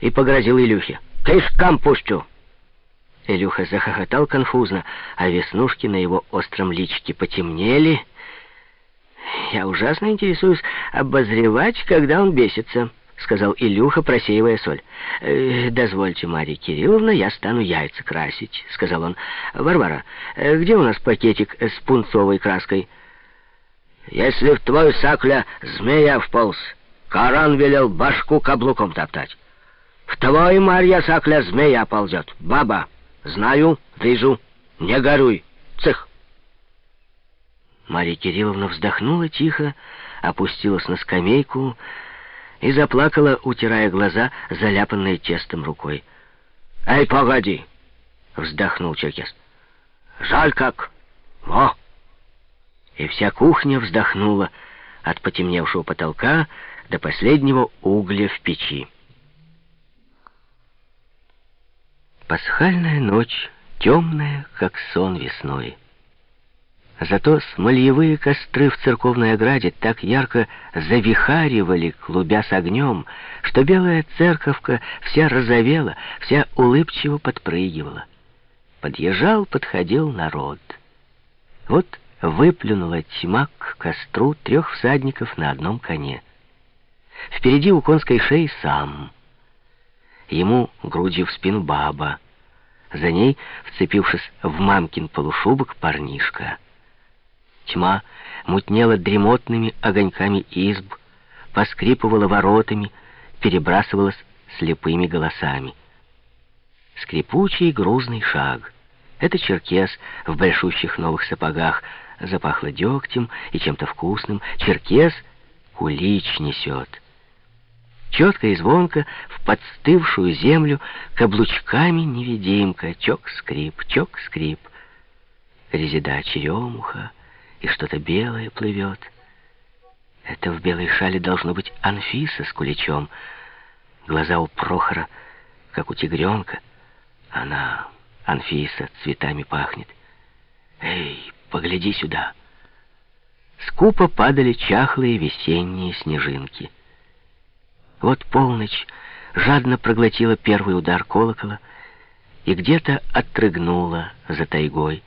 и погрозил Илюхе. «Кишкам пущу!» Илюха захохотал конфузно, а веснушки на его остром личике потемнели. «Я ужасно интересуюсь обозревать, когда он бесится», — сказал Илюха, просеивая соль. «Э, «Дозвольте, Марья Кирилловна, я стану яйца красить», — сказал он. «Варвара, э, где у нас пакетик с пунцовой краской?» «Если в твой сакля змея вполз, Коран велел башку каблуком топтать. В твой, Марья, сакля змея ползет, баба». Знаю, вижу. Не горюй. Цех. Марья Кирилловна вздохнула тихо, опустилась на скамейку и заплакала, утирая глаза, заляпанной тестом рукой. «Эй, погоди!» — вздохнул Черкес. «Жаль как! Во!» И вся кухня вздохнула от потемневшего потолка до последнего угля в печи. Пасхальная ночь, темная, как сон весной. Зато смольевые костры в церковной ограде так ярко завихаривали, клубя с огнем, что белая церковка вся розовела, вся улыбчиво подпрыгивала. Подъезжал, подходил народ. Вот выплюнула тьма к костру трех всадников на одном коне. Впереди у конской шеи сам — Ему грудью в спину баба. За ней, вцепившись в мамкин полушубок, парнишка. Тьма мутнела дремотными огоньками изб, поскрипывала воротами, перебрасывалась слепыми голосами. Скрипучий грузный шаг. Это черкес в большущих новых сапогах. Запахло дегтем и чем-то вкусным. Черкес кулич несет четко и звонко в подстывшую землю каблучками невидимка, чок-скрип, чок-скрип. Резида черемуха, и что-то белое плывет. Это в белой шале должно быть Анфиса с куличом. Глаза у Прохора, как у тигренка. Она, Анфиса, цветами пахнет. Эй, погляди сюда. Скупо падали чахлые весенние снежинки. Вот полночь жадно проглотила первый удар колокола и где-то отрыгнула за тайгой.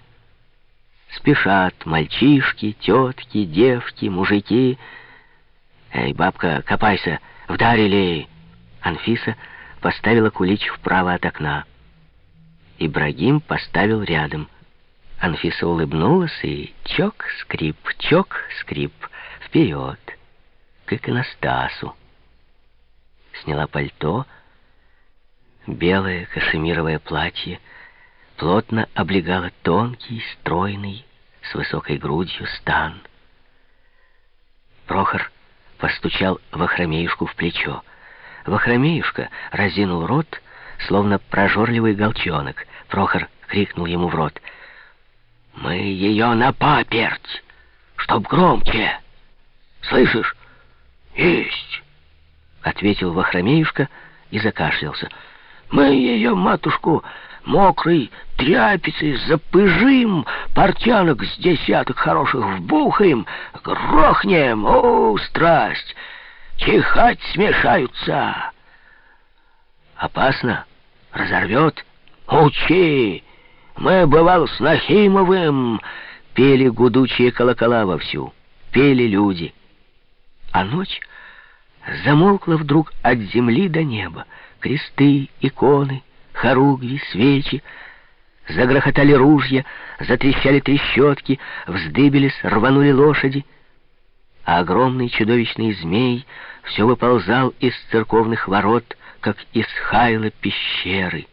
Спешат мальчишки, тетки, девки, мужики. «Эй, бабка, копайся, вдарили!» Анфиса поставила кулич вправо от окна. Ибрагим поставил рядом. Анфиса улыбнулась и чок-скрип, чок-скрип, вперед, к иконостасу сняла пальто, белое кашемировое платье плотно облегало тонкий, стройный, с высокой грудью стан. Прохор постучал Вахромеюшку в плечо. Вахромеюшка разинул рот, словно прожорливый голчонок. Прохор крикнул ему в рот. «Мы ее на паперть, чтоб громче! Слышишь? Есть!» — ответил Вахромеюшка и закашлялся. «Мы ее, матушку, мокрой тряпицей запыжим, портянок с десяток хороших вбухаем, грохнем, о, страсть! Чихать смешаются!» «Опасно? Разорвет? Учи! Мы, бывал, с Нахимовым!» Пели гудучие колокола вовсю, пели люди. А ночь замолкла вдруг от земли до неба. Кресты, иконы, хоругви, свечи. Загрохотали ружья, затрещали трещотки, вздыбились, рванули лошади. А огромный чудовищный змей все выползал из церковных ворот, как из хайла пещеры.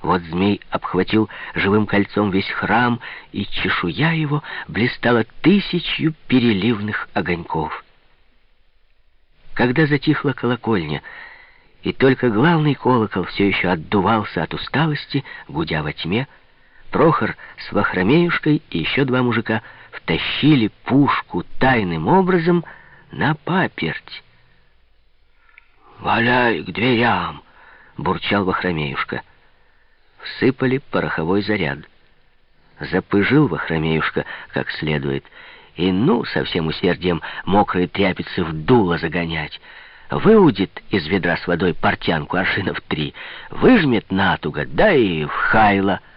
Вот змей обхватил живым кольцом весь храм, и чешуя его блистала тысячью переливных огоньков. Когда затихла колокольня, и только главный колокол все еще отдувался от усталости, гудя во тьме, Прохор с Вахромеюшкой и еще два мужика втащили пушку тайным образом на паперть. «Валяй к дверям!» — бурчал Вахромеюшка. Всыпали пороховой заряд. Запыжил Вахромеюшка как следует — и ну, со всем усердием, мокрые тряпицы в дуло загонять. выудит из ведра с водой портянку аршинов три, выжмет натуго, да и в хайло —